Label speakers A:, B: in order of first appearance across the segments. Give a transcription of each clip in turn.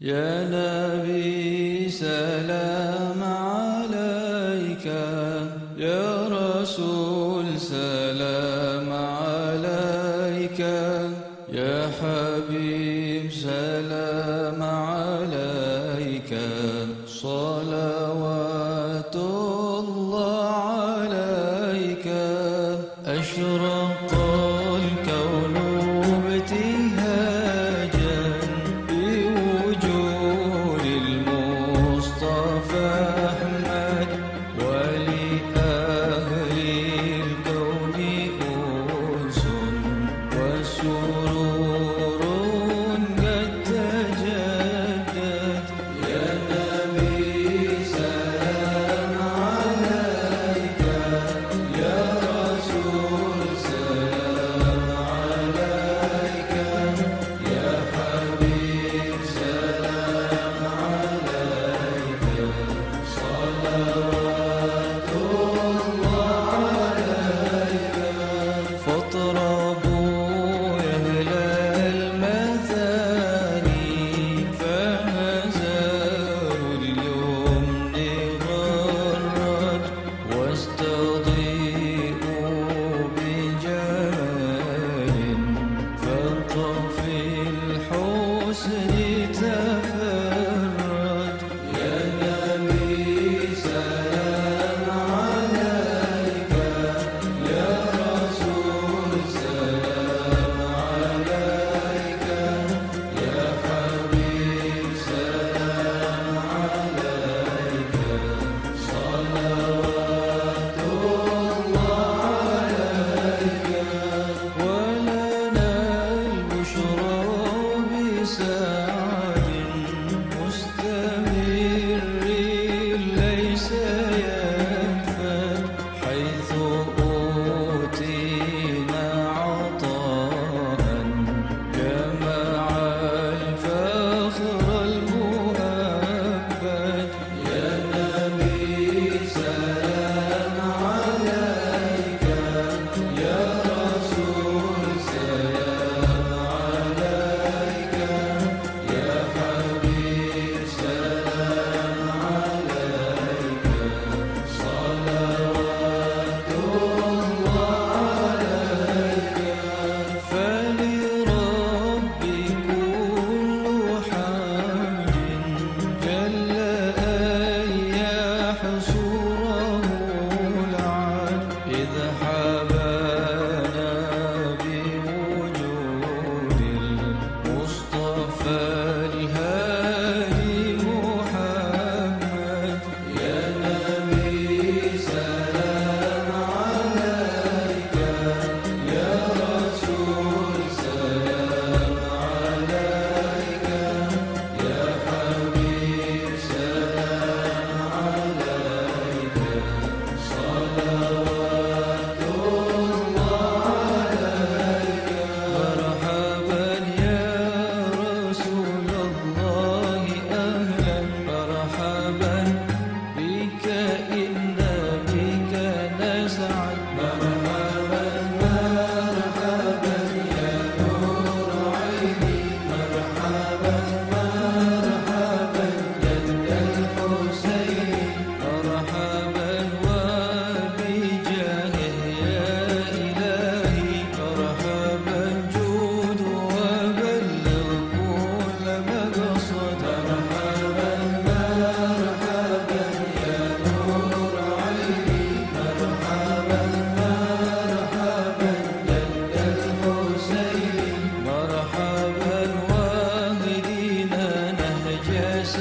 A: يا نبي سلام عليك. يا رسول سلام عليك. يا حبيب سلام عليك فطرة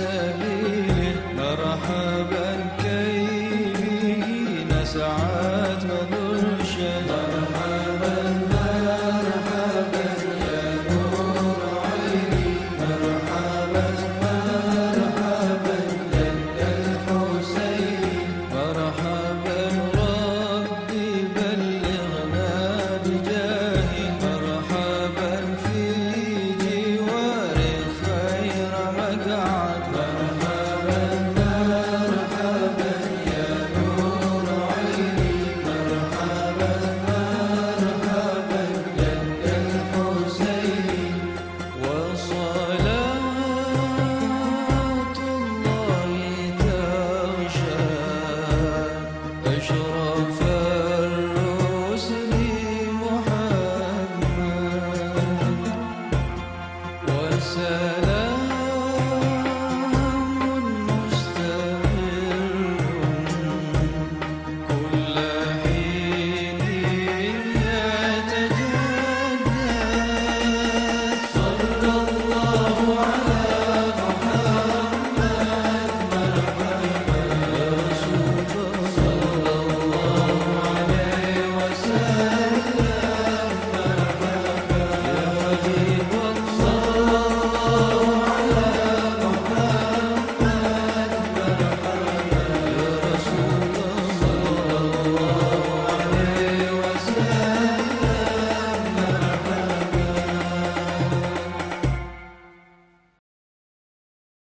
A: Hallelujah.